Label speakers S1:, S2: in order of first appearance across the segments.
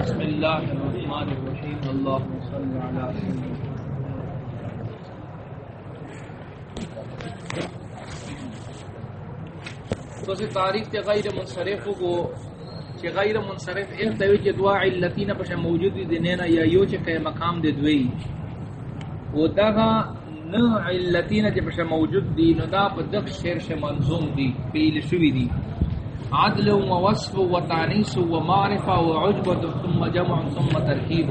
S1: بسم الله الرحمن الرحيم اللهم صل على سيدنا تو سے تاریخ تے غیر منصرف کو کہ غیر منصرف ایک تے کہ دعا علتین پر موجود دی دینا یا یو چ کہ مقام دے دوی. و دغه نو علتین چې پر موجود دی، نو دا په دغ شعر ش منظوم دی، پیل شوی دی. عدل و وصف و تانیس و معرفه و عجبه ثم جمع ثم ترکیب.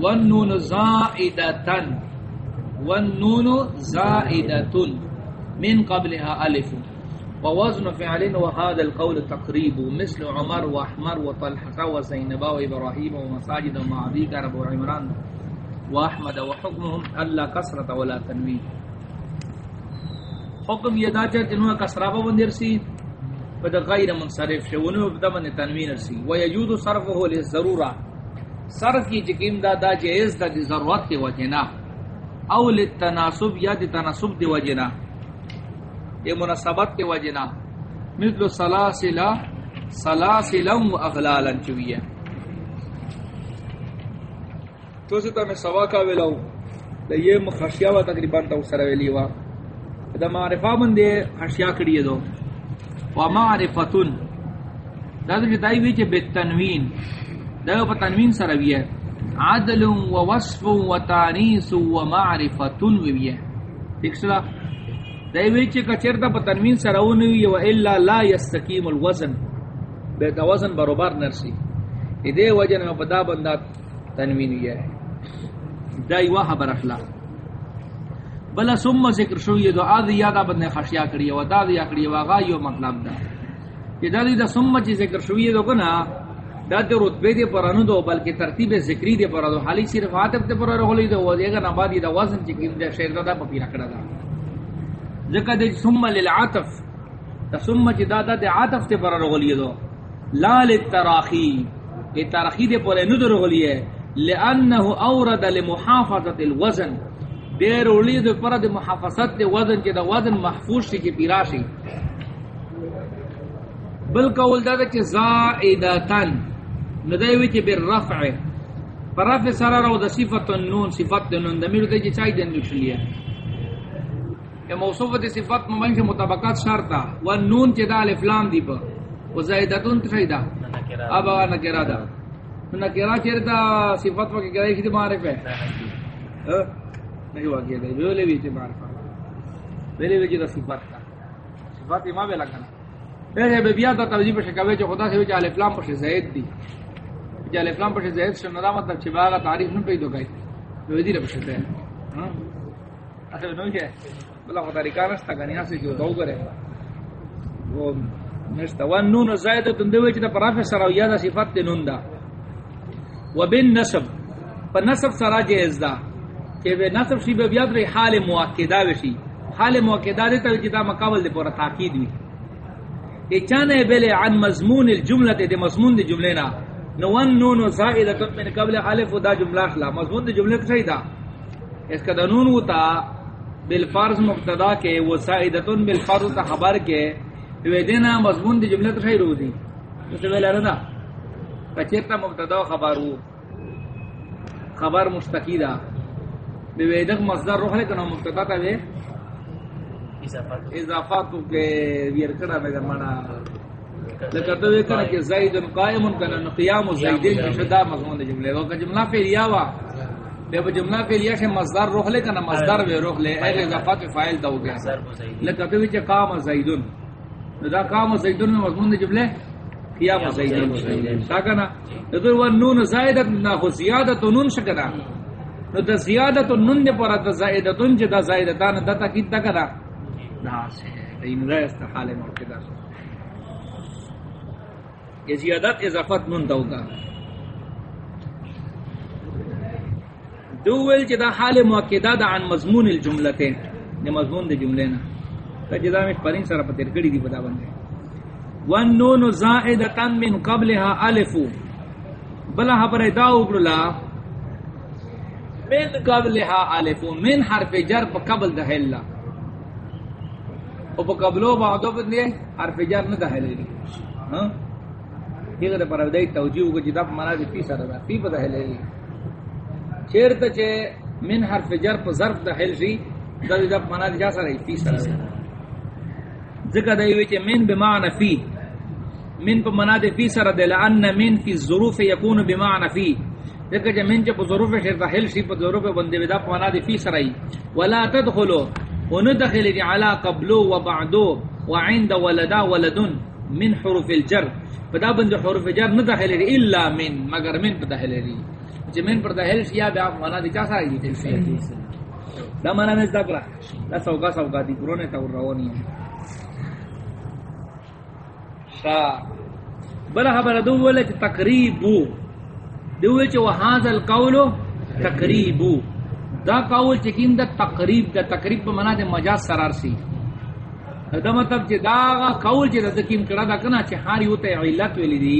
S1: والنون زائدتا. والنون زائدة من قبلها ألف. ووزن فعل وهذا القول تقريب. مثل عمر وأحمر وطلحة وزينبا وإبراهيم ومساجد ومعبيك رب عمران. وأحمد وحكمهم ألا كسرة ولا تنوين. حکم یہ دا چا جنہوں کسرہ پا بندر سی. فدا غیر منصرف شو انہوں بدا بند تنوین سی ویجود صرفه للضرورہ صرف کی جکیم دا دا جائز دا دی ضرورت کی وجنا او للتناسب یا دی تناسب دی وجنا یہ مناسبت دی وجنا مثل سلاسلہ سلاسلہ و اغلالا چوئی ہے تو ستا میں سوا کا ویلاو دا یہ مخشیہ و تقریباً تا سر ویلی وا دا معرفہ بندے خشیہ کریے دو. و معرفتن دا دا جتائی ویچے بالتنوین. دا پا تنوین سر وی ہے عدل و وصف و تانیس و معرفتن وی ہے ٹھیک سلا دا؟ ویچے کچر دا پا تنوین سر وی و الا لا یستقیم الوزن. بیتا وزن بروبار نرسی دے وجہ میں پدا بندہ تنوین وی ہے دا یوا خبر اخلا بلا ثم ذکر شو یہ دو آدھ یادا بندے خشیا کری و دا دیا کری و آغا یو مطلب دا. کہ دا دی دا ثم چی ذکر شو یہ دو کنا دا دی رتبے دی پرانو دو، بلکہ ترتیب ذکری دی پرانو دو، حالی صرف عاطف دی پرانو ہولی دو، و دیگا نبادی دا وزن چی کم دا شیر دا دا پپی رکڑا دا. ذکر دی ثم للعاطف، دا ثم چی دا دا دی عاطف دی پرانو ہولی دو. لا للتراخی، یہ تراخی دی پرانو دو ہولی ہے لانه اورد لمحافظه الوزن. دیر ولید پر د محافظت د وزن چې د وزن محفوظ شي کې پیراشي بل قول دا چې زائدتن ندوی چې بالرفع پر رفع سره راو د صفت النون صفت النون د میرو ته چې چای د نشلیه یا موصوفه د صفت مبین کې مطابقت شرط و نون چې د الف لام دی په و زائدتن تفیدا ابا نکرا دا. نکرا چیرتا صفت وکي کرے کی معرف ہے نہیں واقعی ہے ویلے بھی تے معرفہ ویلے بھی جدا صفات کا صفات ما ویلا کنا اے بے بیا تا پر شکاوے جو خدا سے الف لام پر زید دی جو الف لام پر زید سے نہ مطلب چھ باغ تعریف نہ پیدو گئی وہ دی رب شتے ہاں اصل نو ہے بلا خدا ریکار است گنیا سے جو دو کرے وہ نشتا ون نون زائدہ تندوی چھ پر افسر او یاد صفات نون دا وبن وبالنسب فنسب سرا جائز دا کہ وہ نصب شی بے بیاد رہی حال مؤکدہ وشی. حال مؤکدہ دیتا ہے جدا جی مقابل دے پورا تاکید ہوئی یہ چانے بلے عن مضمون الجملہ دے مضمون دے جملے نا. نوان نون زائدہ من قبل الف دا جملہ خلا مضمون دے جملے تو صحیح دا اس کا دا نون ہوتا بالفرض مقتدا کے وہ زائدتن بالفرض تا خبر کے وہ دینا مضمون دے جملے تو رو دی. تو سے ویلے رہا کچرتا مبتدا خبر ہو. خبر مستقی دا بے ویدق مصدر روح لے کنا مبتدا تا بے اضافاتو کے ویرکڑا میں درمانا لکتو بے کنا کہ زید قائم کنا قیام زیدین شدا مضمون جملے۔ وہ جملہ فعلیہ وا۔ بے جملہ فعلیہ سے مصدر روح لے کنا مصدر بے روح لے۔ اے اضافات فاعل دا ہو گیا لکتو بے قام زیدن۔ دا قام زیدن مضمون جملے۔ قیام زیدن۔ شاکنا ادھر وہ نون زائدت نہ ہو زیادت نون شکنا نو دا زیادت نون دے پر دا زائدت ان جدا زائدتان دا تاکید دا کدا؟ نا سے، این رائے استحال موقعہ سے یہ زیادت اضافت نون دا۔ ہوگا دوول جدا حال موقعہ دا دا عن مضمون الجملتین یہ مضمون دے جملے نا۔ تا جی جدا میں پرین سارا پتر گڑی دی بدا بندے۔ والنون زائدتان من قبلها الفو۔ بلا حبر داو بلا من قبلها الف من حرف جر قبل د هلا. او په قبلو بعدو باندې حرف جر نه ده هلي ها؟ دیگر پر ودای توجیه کو جدا معنا دی فی سره دا فی پتہ ہے چیرت چے من حرف جر پر ظرف د حل شی دا جدا معنا دی جا سره فی سره ذکر دی وچ من بمعنى فی. من پر معنا دی فی سره دل ان من فی الظروف یکون بمعنى فی. ذکر جے من چ پر ظروف شرط حل شی پر ظروف بندے ودا معنا دی فی سره ولا تدخلوا وندخل على قبلو و وبعدو وعند ولدا ولدن من حروف الجر. پدا بند حروف جر نہ داخل ہے الا من، مگر من پدا ہے لی جے من پدا ہے یا بیا مانا دی چا سارا دی تے دا مانا میں ذکر دا سوگا سوگا دی پرونے تا روانی شا بلا خبر دو ول تقریب دو ول چ وهذا القول تقریب. دا قول چکیم دا تقریب دا تقریب پا منا دے مجاز سرار سی. دا مطلب چی دا قول چی دا دکیم کرا دا کنا چی حاری ہوتا ہے علت ویلی دی،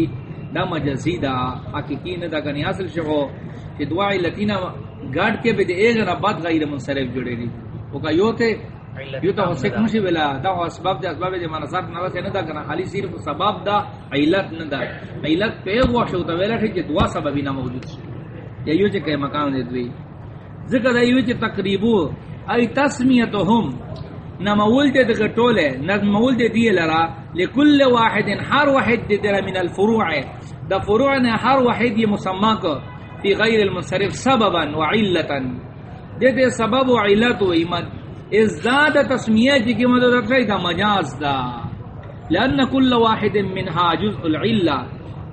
S1: دا مجازی دا. حقیقین دا کنی اصل شغو چی دعا علتینا گاڑ کے بے دے ایغن بعد غیر منصرف جڑے دی. وہ کہا یو تے یو تا حسک مشی بلا دا اسباب دے اسباب دے مانا صرف نواز ہے ندا کنا. حالی صرف سباب دا علت ندا. علت پہ واشو تا ویلا ٹھے چی دعا سببی نا موجود شو یا یو چی کہ مقام دے دوی ذکر ایوی چی تقریبو ای تسمیتهم نمول دے دے ٹولے نمول دے دیئے لرا. لکل واحد ہر واحد دے دے من الفروع. دا فروع نے ہر واحد یہ مسمع کو فی غیر المنصرف سببا وعلتا دے دے سبب وعلت و ایمد ازداد تسمیہ جی کی مدد رکھائی دا مجاز دا. لأن كل واحد منها جزء العلة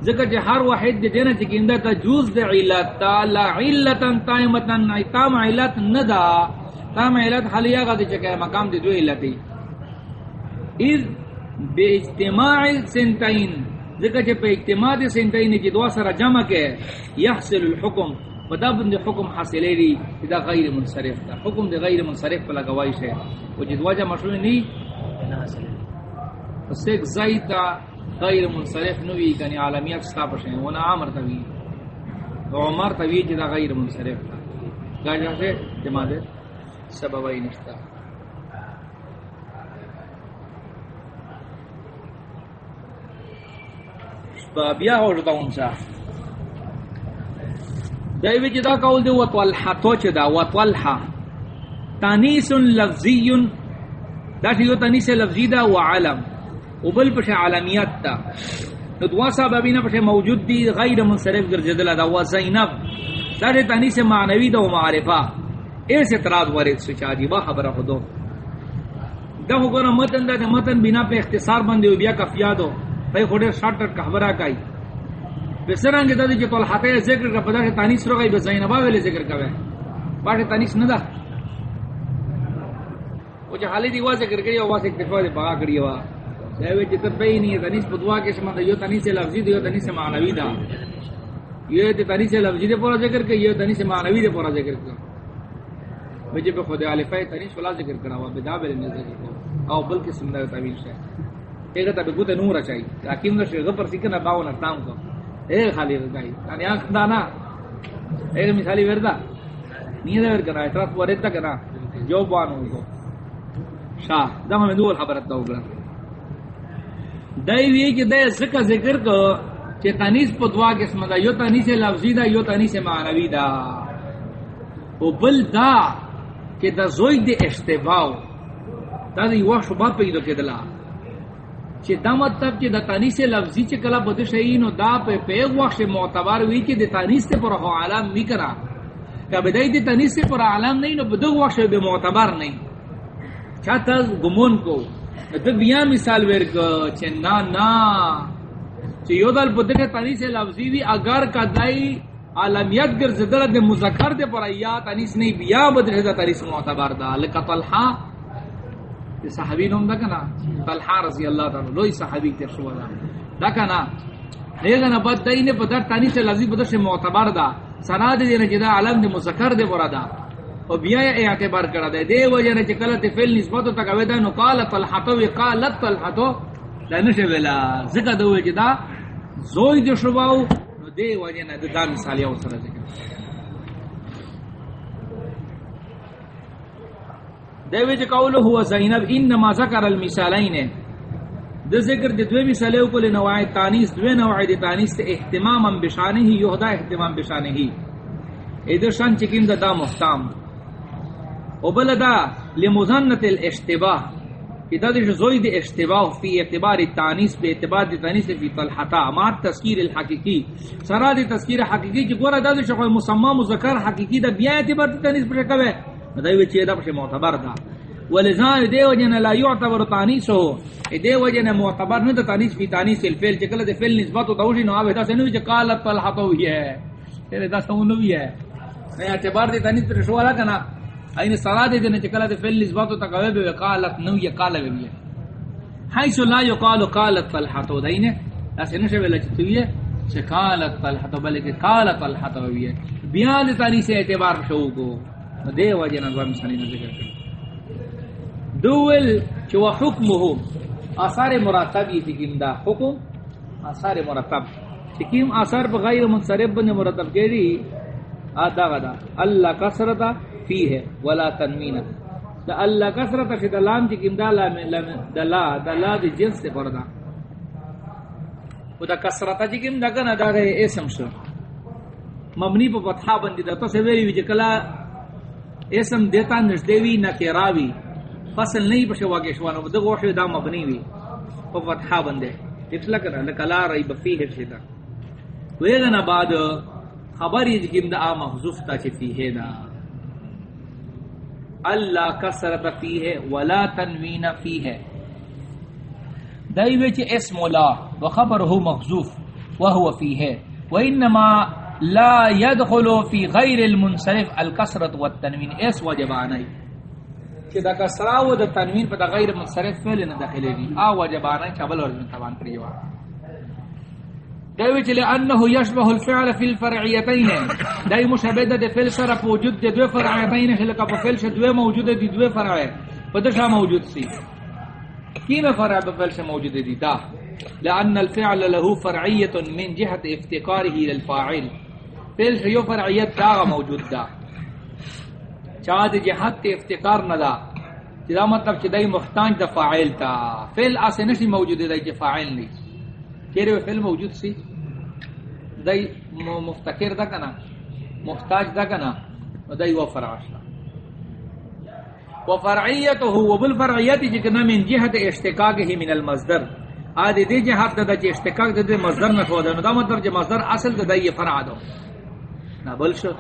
S1: ذکر جے ہر واحد دے دینا چکی اندر تا جوز دے علت تا، لا علتا تائمتا تام علت ندا تام علت حالیا گا دے چکے مقام دے دو علتی. اذ بے اجتماع سنتین. ذکر جے پہ اجتماع دے سنتین جی دعا سر جمع کے، یحصل الحکم. فدا بند حکم حاصلے لی دا غیر منصرف دا حکم دے غیر منصرف پہ لگوائش ہے وہ جدوا جا مشروع نہیں اس ایک زائتا غیر منصرف نوی کنی عالمیت ستا پشیں ونا عامر توی عمر توی جدا غیر منصرف گاجہ سے جمع دے سبب ای نشتا بیا ہو جتا انسا دیوی جدا قول دے وطولحا تو چدا وطولحا تانیس لفظی، دا شیو تانیس لفظی دا وعلم. وبل پش عالمیت تا. نو دوا صاحب ابینا پش موجود دی، غیر منصرف گرجدل دا و زینب دا دے تانی سے معنوی دا و معرفہ. ایس اعتراض ورد سچا دی، با خبر خودو. دا ہو متن دا دے متن بنا پہ اختصار بندے و بیا کفیادو. پہ خودے شارٹ کٹ خبرہ کائی بسرانگ دا دی جو طلحاتے ذکر کا پدا سے تانیس رو گئی زینبا ویلے ذکر کوئے باٹے تانیس ندا. وہ جو حالی دیوا ذکر کری وہ واسے اکتفا دے بغا کری وہ سیوی چی تر پئی نہیں تنیس پا دعا کسی مطلب یو تنیس لفظی دے یو تنیس معنوی دا. یو تنیس لفظی دے پورا ذکر کر یو تنیس معنوی دے پورا ذکر کر بجے پہ خود عالفہ تنیس ولا ذکر کرا ہوا بدا بلے نے ذکر کر او بل قسم دا تعویل شے ایک تا بگو تے نور چاہی حکیم دا شیخ پر سکنا باو نرتام کو ایک خالی رکائی یعنی آنکھ دانا ایک مثالی وردا نیدہ ور کرا اعتراف ورد تک جو بانو کو شاہ دم میں دول خبرت دا ہوگا دای وی کہ دای ذکر ذکر کو کہ تانیس په دعا قسم دا یو تانیس لفظی دا یو تانیس معنوی دا او بل دا کہ دا زوی دی اشتباو دا دی وحش با پیدا کدلا چې دا مطلب چې دا تانیس لفظی چې کلا بده شي نو دا په په وحش معتبر وی چې د تانیس ته پر عالم میکرا کبه دای دی تانیس پر عالم نه نو بده وحش به معتبر نه چاته گمون کو. تو بیا مثال ورک چنا نا چ یو دل بدر تانی سے لفظی دی اگر کدائی عالمیت گر زدر دے مذکر دے پر یا تنیس نہیں بیا بدر دا تنیس معتبر دا. لک طلحہ صحابی نوم دا کنا طلحہ رضی اللہ تعالی لوی صحابی تے شو دا۔ دا کنا لیکن بد دای نے بدر تانی سے لفظی بدر سے معتبر دا۔ سنا دے نے جدا عالم دے مذکر دے پر دا۔ او بیا یہ اعتبار کرا دے۔ دے وجہ نے چکلت فعل نسبت تک اویدا نو قال طلحہ و قالت طلحہ دا نشه ویلا۔ ذکر دو جدا زوی دے شباو نو دے وجہ نے دا مثال یو سره ذکر دے وچ قول هو زینب، انما ذکر المثالین. د ذکر د دوی مثال او کول نوع تانیس دوی نوع د تانیس ته اهتماما بشانه یهدا اهتمام بشانه اې د شان چکین د دا محتام. او بل دا لمزنت الاشتباه اذا د زوی د اشتباه فی اعتبار التانیس به اعتبار د تانیس فی طلحتا. ما تذکیر الحقیقی. سرا د تذکیر حقیقی چې ګوره د شخص مسمى مذکر حقیقی د بیا اعتبار د تانیس پر کوي دا وی چې دا په معتبر ده ولذان دیو جن لا يعتبر تانیس ہو دیو جن معتبر نه نہ تانیس فی تانیس الفعل چکل دے فعل نسبت تو توجی نو اوی دا سنو چ قالت طلحه تو ہے. تیرے دا سنو بھی ہے. میں اعتبار دی تانیس پر شوالا کنا این سرا دے دن چکل دے فعل نسبت تو تکوی بے قالت نو یہ قال وی ہے. حيث لا يقال قالت طلحه تو دین اس نہ شوی لچ تو یہ چ قالت طلحه تو، بلکہ قالت طلحه تو وی ہے. بیان تانیس اعتبار شو کو. دے دیو جن ورن سنی ذکر کر دول چو حکمه، آثار مراتب یہ تکیم دا حکم، آثار مراتب تکیم آثار پا غیر منصرف بن مراتب کری آدھا غدا اللہ کسرتا فی ہے ولا تنمین دا اللہ کسرتا شد لام تکیم دا لا دا لا دا لا جنس سے پردا و دا کسرتا تکیم دا کنا دا گئے اسم شو. مبنی پا فتحا بندی دا تو سے ویری وی جکلا اسم دیتا نشدیوی نکراوی فصل نہیں پشے واقع شوانو دو غوشو دا مبنی وی. او فتحا بندے. اتلا کرنا لکلا رئی بفی حفظی دا. ویغنا بعد خبری جکیم دا آم محضوف تا چی فی ہے دا. اللہ کسرت فی ہے، ولا تنوین فی ہے. دائیوے چی اسم لا وخبر ہو محضوف وہو فی ہے. وانما لا يدخل في غير المنصرف الكسرة والتنوين اس وجبانه کہ دا کسرا و دا تنوین پا دا غیر منصرف فعل نہ داخلے دی آ وجبانا چبل اور من تبان کریوا دوی چلے انہو یشبہ الفعل فی الفرعیتین۔ دای مشابہت دے فعل سر پا وجود دے دو فرعیتین خلقا پا فعل شد دو موجود دی دو فرعی پا دشا موجود سی۔ کیم فرع پا فعل شد موجود دی؟ دا۔ لأن الفعل له فرعیت من جہت افتقاره للفاعل فعل شد یو فرعیت دا موجود دا. چاد جہت تے افتقار ندا جدا مطلب چی دای محتاج دا فاعل تا. فعل آسے نشی موجود دای چی فاعل نہیں کہہ رہے فعل موجود سی؟ دای مفتقر دا کنا. محتاج دا کنا. دای و فرعاشنا و فرعیتو و بالفرعیتی جکنا جی من جہت اشتقاقه من المصدر. آدھے دی جہت دا چی اشتقاق دا دی مصدر نشو دا. دا مطلب جی مصدر اصل دا دی فرع دا. دو نا بلشو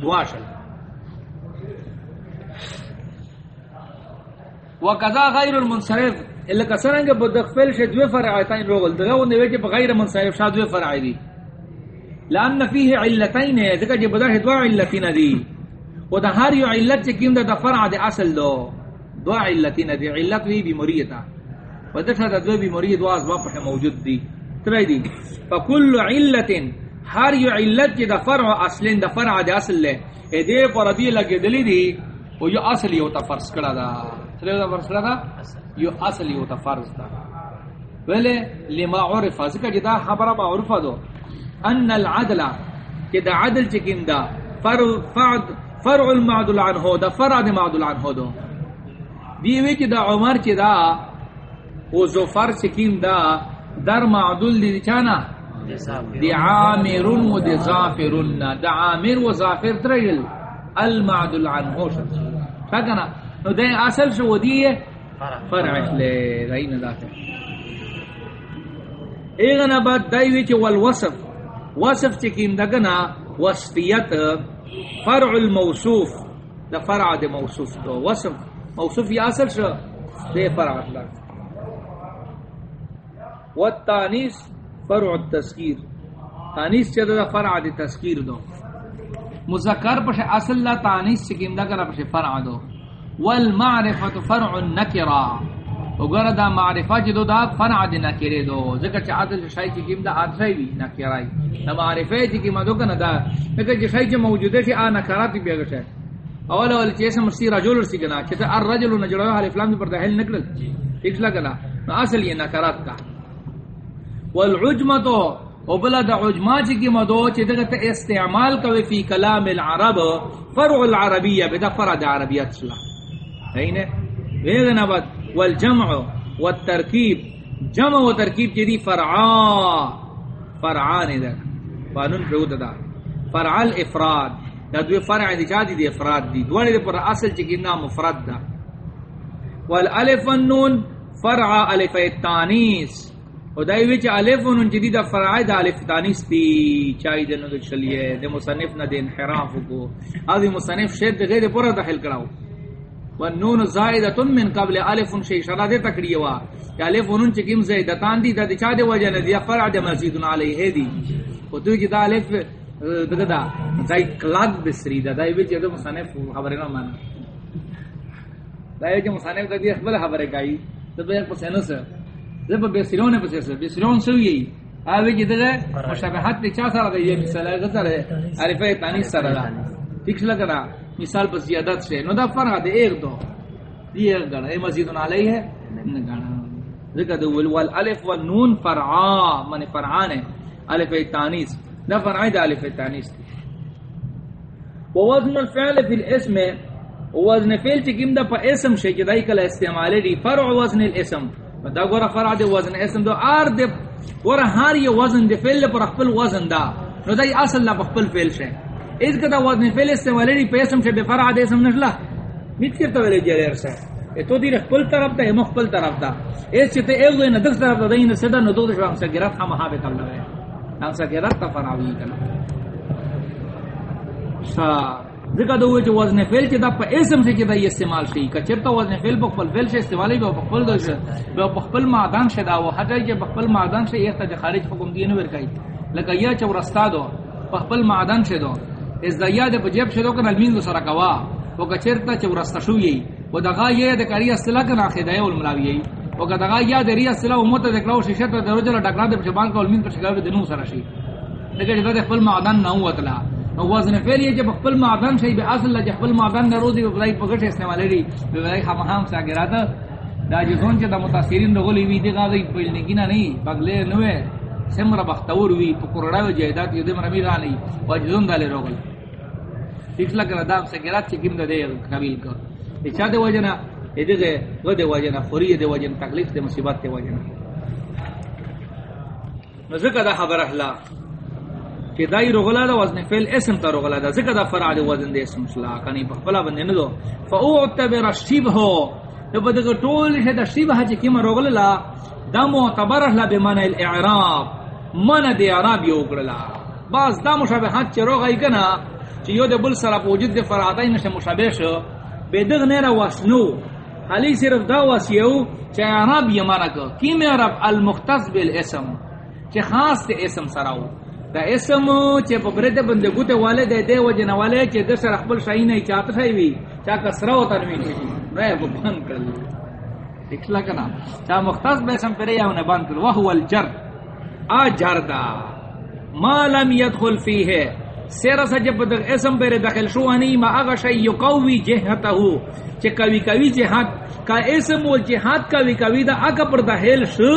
S1: دواشل وقضا غیر المنصرف الا کسرنگ بدخفل ش دو فرعتین روغل دغه نو چې بغیر منصرف شاد دو فرع دي لان فيه علتين ذکر چې بدر دو علتين دي و ده هر یو علت چې کیم د فرع د اصل دو دو علتين دي علت وی بیماریتا و ده ته دو بیماری دو از واقع موجود دي تبعی دي فكل علت هر یو علت چې د فرع اصل د فرع د اصل له دې پر دې لګېدلې دي او یو اصل یو تفرض کړه دا۔ سلیو دا فرض لگا یو اصل یو تفرض دا۔ ولی لما عرفا ذکر جدا خبر با عرفا دو۔ ان العدل جدا عدل چکم دا۔ فرع, فرع المعدل عنہ دا فرع دا معدل عنہ دو۔ دیوی چی دا عمر چی دا او زفر چکم دا در معدل دی چانا۔ دی عامرون و دی زافرون دا عامر و زافر ترگل. المعدل عنہ شد فکنا. نو دے اصل شو دی فرع. لے رین ذات ایغنا بعد دای وچ والوصف. وصف چکیم دگنا وصفیت فرع الموصوف. دا فرع د موصوف تو وصف. موصوف یا اصل شو؟ دے فرع اللہ والتانیس فرع التذکیر. تانیس چدا دا فرع د تذکیر دو. مذکر پش اصل لا تانیس چکیم دگنا پش فرع دو. والمعرفه فرع النكره وګره دا معرفه چې دو دا فرع د نکره دو. ځکه چې عادل شای چې کیم دا عادل وی نکرای دا معرفه چې کیم دو کنه دا. ځکه چې شای چې موجوده شي ا نکرات به غشه اول اول چې سم مسی رجل ورسی کنه چې الرجل نجرو علی فلان پر دهل نکړل ٹھیک لگا نو اصل یہ نکرات کا. والعجمه تو او بلا دا عجمه چې کیم دو چې دغه استعمال کوي فی کلام العرب، فرع العربیه بدا فرع د عربیت شلا اینه ویغنا بعد والجمع والترکیب. جمع و ترکیب چی دی؟ فرعا. فرعا نے دا. فانون پرود دا فرعا الافراد. دا دوی فرع دی، چا دی دی؟ افراد دی. دوانی دی پر اصل چی کنا مفرد دا. والالف والنون، فرع الف التانیس و دای وچ الف ونون جدید فرع د الف تانیس تی چای د نو چلیے د مصنف نہ د انحراف کو ادی مصنف شد غیر پر داخل کراو و نون زائدۃ من قبل الف شی شرا د تکڑی وا یا الف ونون چ کیم زائدتان دی د چا د وجه نه دی فرع د مزید علیه دی و تو جدا الف دغدا زای کلاد بسری د دای وچ د مصنف خبر نه مان دای وچ مصنف د دی خبر خبره گئی تو به پسینو سے زب بسرون سوئی اوی مشابہت تے چا سارا دے یہ مثال عرفہ تانی سارا ٹھیک لگا مثال پر زیادت سے نو دا فرق دے ایک دو. یہ گڑا اے مزید علی ہے نہ گڑا ذکر دو وال الف والنون فرعا. من فرعان الف دا فرع دا الف تانیس ووزن الفعل في الاسم وزن فعل چکم دا پا اسم شے جدائی کلا استعمالی دی. فرع وزن الاسم. دا گورا فرع دے وزن اسم دو آر دے گورا ہار یہ وزن دے فعل پر اخپل وزن دا نو دا اصل لا اخپل فعل شے اس کا دا وزن فعل استعمالی دی پا اسم شے بے فرع دے اسم نشلا میت کرتا ویلے جریر سے تو دیر اخپل طرف دا ایم اخپل طرف دا اس چیتے ایک دو ندک طرف دا دین صدا ندو دا شوام سگرات ہم ہاں بے قبل ہے ہم سگرات تا فرعوی کنا شاہ ذکر دو وچ وزن فعل چ دا پ اسم سے دا استعمال شي کچرتا وزن فعل په خپل فعل سے استعمال به په خپل دوش به په خپل معدن شدا او حتی چې په خپل معدن سے ایک ته خارج حکم دی نه ور کوي لکه یا چ ورستا دو په خپل معدن شدو از دا یاد په جيب شدو کنه المین سره کوا۔ او کچرتا چ ورستا شو یی و دغه یې د کاری اصله کنه خدای او الملاوی او دغه یا د ری اصله او مت د کلاو شیشه ته درجه ډکړه د شبان کو المین پر شګاو د نو سره شي دغه د خپل معدن نه وتلا وزن فعل یہ جب خپل معدن شئی، بے اصل لج خپل معدن نہ روزی بلائی پگٹ استعمال لري بے بلائی خام ہم سا گرات دا جون چ د متاثرین رغلی وی، دی غاوی پہل نے گنا نہیں بغلے نوے سمر بختور وی پکوڑا و جیدات یدی مرمی را نہیں وجون دالے رغل پچھلا کر دام سے گرات چ گیم دے قبیل کو اچھا دے وجنا ادے و دے وجنا فری دے وجن تکلیف دے مصیبت دے وجنا مزکا دا خبر اخلا۔ کہ دای رغلا دا وزن فعل اسم تا رغلا دا، ذکر دا فرع دا وزن دے اسم شلا، کنی بخبلا بندے ندو۔ فاعتبر الشبه تو بدغ طول ہے دا شبه چ جی کیم رغلا دا معتبر لا بمعنى الاعراب۔ من دے اعراب یو کڑلا بعض دا مشابہات چ رغای کنا چ یو دے بل سرا وجود دے فرعتین نش مشابہ شو۔ بدغ نے را وسنو علی صرف دا واسیو چ اعراب یمانا کو کیم اعراب المختص بالاسم۔ چ خاص تے اسم سراو دا اسم چه په برده بنده ګوته والے دے دے وجنه والے چه د سر خپل شای نه چاته شای وی. چا کسرا و تنوین نه په بان کړل اکلا کنا. چا مختص به سم پرې یو نه بان کړ وهو الجر ا جردا ما لم يدخل فيه سیر سجب د اسم پر داخل شو انی ما اغه شی یقوی جهته چه کوي کوي جهاد کا اسم و جهاد کوي کوي دا اګه پر داخل شو.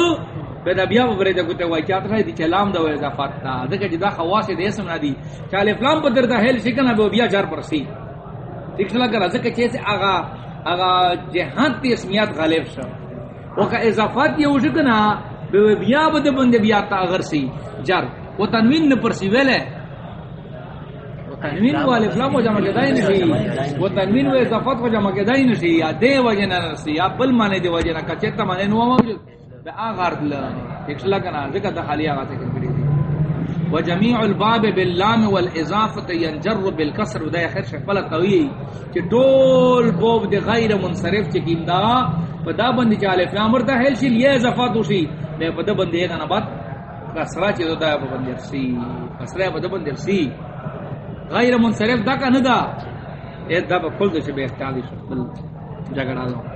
S1: بے بیا وبرے دے کوتے وای چاہتا ہے دی چلام دا وے اضافات تا دغه جدا خواص دے اسم نہ دی چال فلان بدر دا ہل شکنا بو بیا جار پر سی ٹھیک چلا کر ازکه چیز اغا اغا جہان تی اسمیات غالب شو او کا اضافات یہ وشکنا بے بیا بد بند بیا تا اگر سی جار. وہ تنوین نہ پر سی ویلے تنوین والے فلام جمع کے دای نہیں وہ تنوین و اضافات کو جمع کے دای نہیں یا دے وجہ نہ سی یا بل معنی دے وجہ نہ کچتا معنی نو موجود. دا آغار دل اکسلا کنا ذکر دا خالی آغا تکر کری دی. و جمیع الباب باللام والاضافت ینجر بالکسر دا خیر شکل قوی چی دول بوب دی غیر منصرف چکیم دا پا دا بندی چالے فیامر دا حیل شیل یہ اضافاتو شی دا پا دا بندی ایک نبات کسرا چی دا پا بندی سی کسرا پا دا بندی سی غیر منصرف دا کا ندا ایک دا پا کل دو چی بے اختیالی شکل جگڑا دو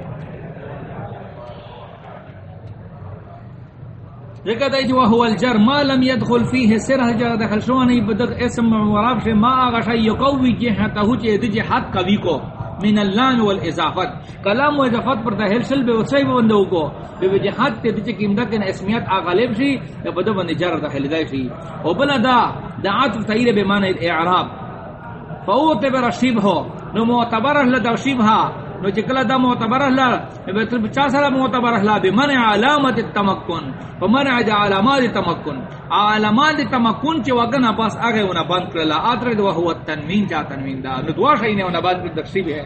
S1: ذکر دای جو هو الجر ما لم يدخل فيه سر جا دخل شو نہیں بدغ اسم معرب سے ما غش یقوی جهته چه دج حق کوي کو من اللام والاضافت کلام و اضافت پر دہل سل بے وسی بندو کو بے وجہات تے دج کیم دکن اسمیت اغالب شی یا بد بند جر داخل دای شی او بلا دا دعات تیر بے معنی الاعراب فوت بر شبه نو معتبر لدا شبه نو چکلا دا معتبر احلا بیتر بچا سارا معتبر احلا بمن علامت التمکن. فمن عجا علامات التمکن علامات التمکن چی وگنا پاس آگے انہا بند کرلا آدر دو هو التنوین چا تنوین دا. نو دوا شاینے انہا بند کر درشیب ہے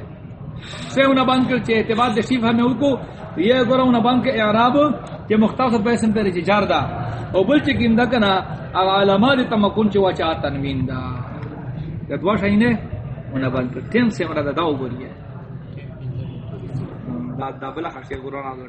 S1: سے انہا بند کر چی اعتباد درشیب ہمیں اوکو یہ گورا انہا بند کر اعراب چی مختصر پیسن پر چی جار دا او بل چی کم کنا علامات التمکن چی وچا تنوین دا دوا شاینے انہا بند کر تین سے انہا دا داو بولی ہے دا دا بلا قرآن آدھو